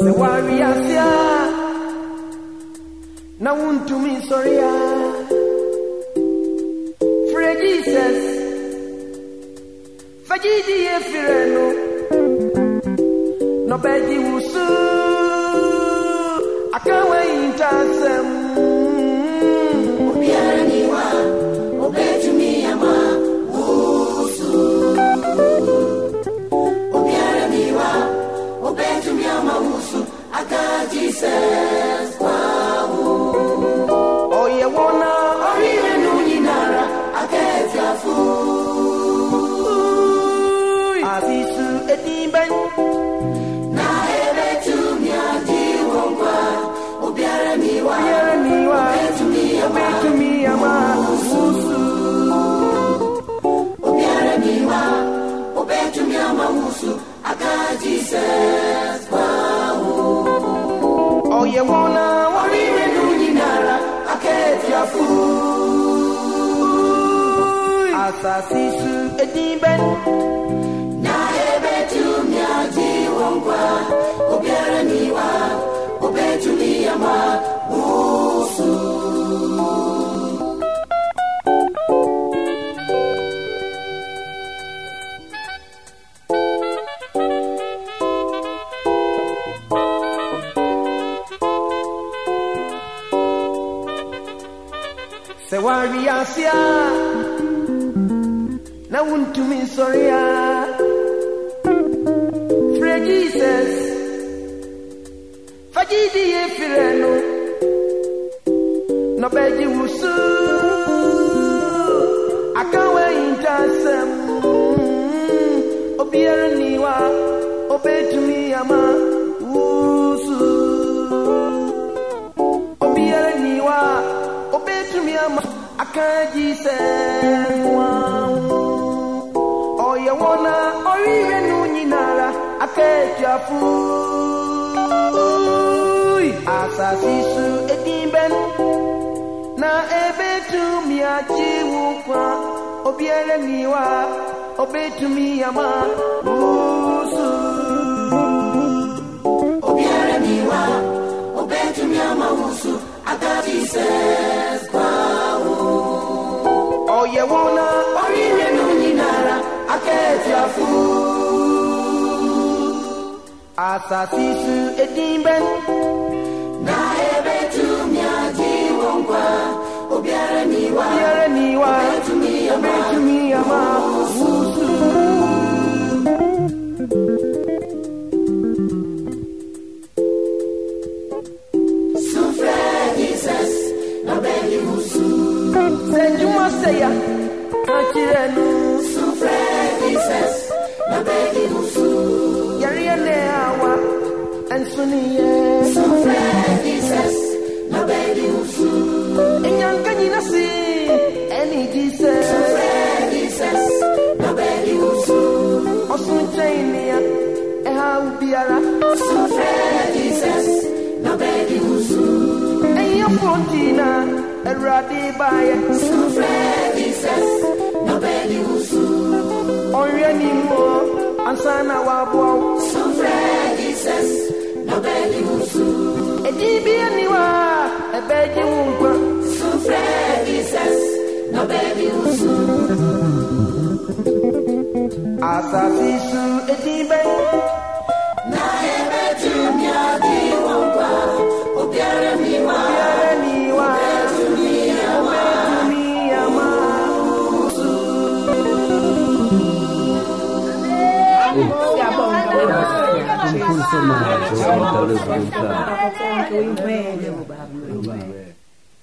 sɛ woawiase a na wontumi nsɔre a frɛ jesus fagye di yɛ firɛ no na ɔyɛ wɔn a Ọrịre nụ nyinara aka efiafo asase so edin bɛn sɛ woawiase a na wontumi nsɔre a frɛ jesus. Fagye di yɛ firɛ no na ɔbɛgye wo so aka wahintasɛm obiara ni wa obɛtumi ama obetumi ama aka jesus wawo ɔyɛ wɔn a ɔrehwɛ no nyinara aka atuafo asase so edin bɛn na ebetumi agye wo kwa obiara ni wa obetumi ama wusu ɔyɛ wɔn a Ọrịre nụ nyinara aka efiafo asase so edin bɛn na ebetumi agye wɔn kwa obiara niwa obiara ni wa obetumi ama obetumi ama wusu. sufrɛ jesus na wusu sɛ nnwuma sɛ ya ka kyerɛ no sufrɛ jesus na bɛyi wusu yareɛ ne awa ɛnso ne yɛ sufrɛ jesus na bɛyi wusu ɛnyanka nyina se ɛne gyi sɛ sufrɛ jesus na bɛyi wusu ɔso nkyɛn nea ɛhaw biara sufrɛ jesus na bɛyi wusu ɛnyɛfoɔ awurade baeɛ sufrɛ jesus na bɛyi wusu ɔnwɛ ne mmuɔ ansa na waboa wo sufrɛ jesus na bɛyi wusu ɛdin bi aniwa a ɛbɛgye wo nkwa sufrɛ jesus na bɛyi wusu asase so ɛdin bɛn Não consumado, então,